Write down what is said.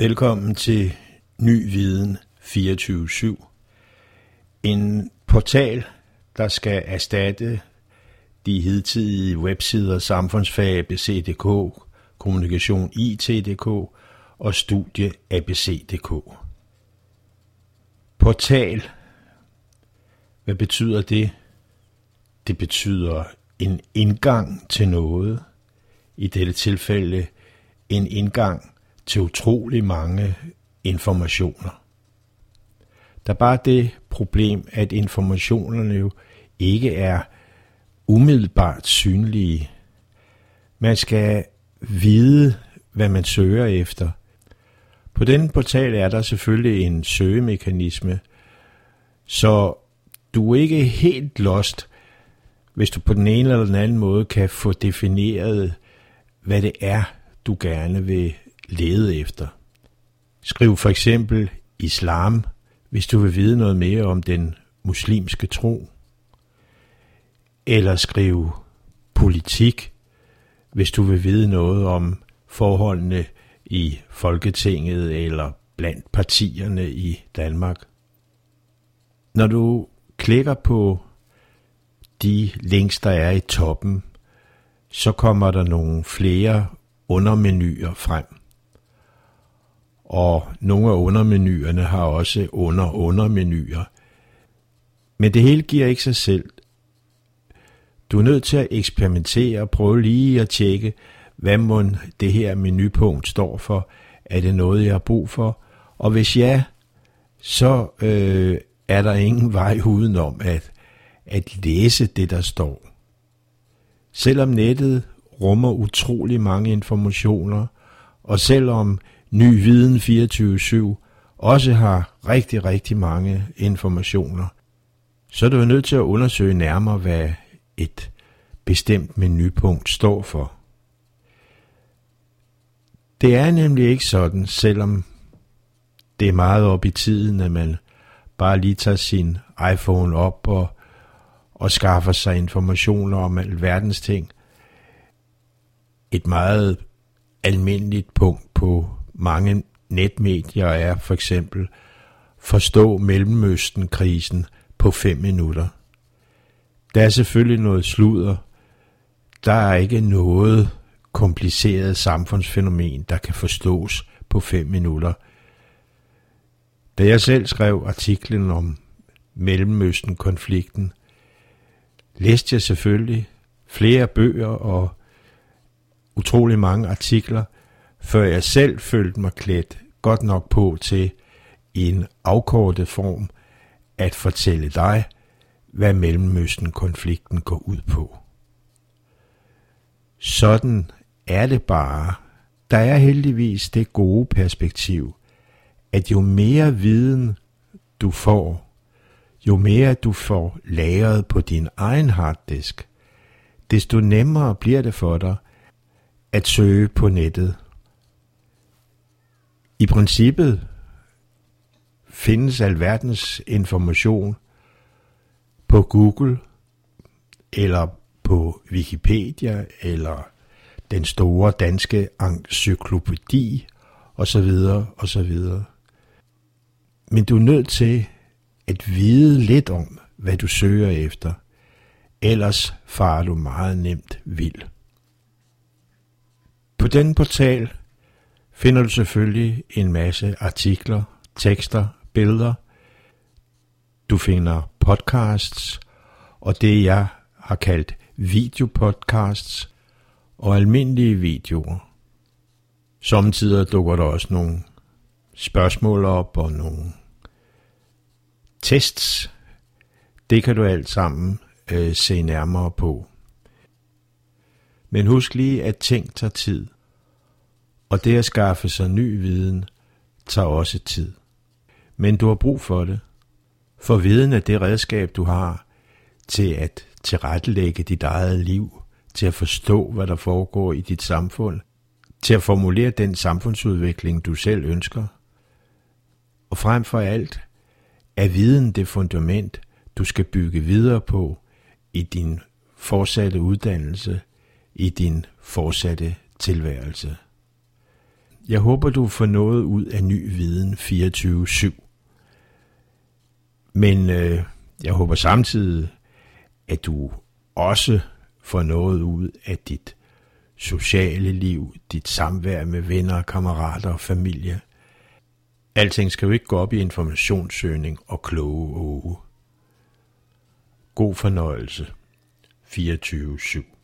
Velkommen til Ny Viden 24-7. En portal, der skal erstatte de hidtidige websider Samfundsfag ABC.dk, Kommunikation IT.dk og Studie ABC.dk. Portal. Hvad betyder det? Det betyder en indgang til noget. I dette tilfælde en indgang til utrolig mange informationer. Der er bare det problem, at informationerne jo ikke er umiddelbart synlige. Man skal vide, hvad man søger efter. På denne portal er der selvfølgelig en søgemekanisme, så du er ikke helt lost, hvis du på den ene eller den anden måde kan få defineret, hvad det er, du gerne vil lede efter. Skriv for eksempel islam, hvis du vil vide noget mere om den muslimske tro. Eller skriv politik, hvis du vil vide noget om forholdene i Folketinget eller blandt partierne i Danmark. Når du klikker på de links, der er i toppen, så kommer der nogle flere undermenuer frem. Og nogle af undermenuerne har også under-undermenuer. Men det hele giver ikke sig selv. Du er nødt til at eksperimentere og prøve lige at tjekke, hvad må det her menupunkt står for. Er det noget, jeg har brug for? Og hvis ja, så øh, er der ingen vej udenom at, at læse det, der står. Selvom nettet rummer utrolig mange informationer, og selvom Ny Viden 24-7 også har rigtig, rigtig mange informationer, så er du nødt til at undersøge nærmere, hvad et bestemt menupunkt står for. Det er nemlig ikke sådan, selvom det er meget op i tiden, at man bare lige tager sin iPhone op og, og skaffer sig informationer om alverdens ting. Et meget almindeligt punkt på mange netmedier er for eksempel forstå Mellemøsten-krisen på fem minutter. Der er selvfølgelig noget sludder. Der er ikke noget kompliceret samfundsfænomen, der kan forstås på fem minutter. Da jeg selv skrev artiklen om Mellemøsten-konflikten, læste jeg selvfølgelig flere bøger og utrolig mange artikler, før jeg selv følte mig klædt godt nok på til i en afkortet form at fortælle dig, hvad Mellemøsten-konflikten går ud på. Sådan er det bare. Der er heldigvis det gode perspektiv, at jo mere viden du får, jo mere du får lagret på din egen harddisk, desto nemmere bliver det for dig at søge på nettet. I princippet findes alverdens information på Google eller på Wikipedia eller den store danske encyklopædi osv. osv. Men du er nødt til at vide lidt om, hvad du søger efter. Ellers farer du meget nemt vild. På den portal finder du selvfølgelig en masse artikler, tekster, billeder. Du finder podcasts og det jeg har kaldt videopodcasts og almindelige videoer. Samtidig dukker der også nogle spørgsmål op og nogle tests. Det kan du alt sammen øh, se nærmere på. Men husk lige, at ting tager tid. Og det at skaffe sig ny viden tager også tid. Men du har brug for det. For viden er det redskab, du har til at tilrettelægge dit eget liv, til at forstå, hvad der foregår i dit samfund, til at formulere den samfundsudvikling, du selv ønsker. Og frem for alt er viden det fundament, du skal bygge videre på i din fortsatte uddannelse, i din fortsatte tilværelse. Jeg håber, du får noget ud af ny viden 24-7. Men øh, jeg håber samtidig, at du også får noget ud af dit sociale liv, dit samvær med venner, kammerater og familie. Alting skal jo ikke gå op i informationssøgning og kloge åge. God fornøjelse. 24-7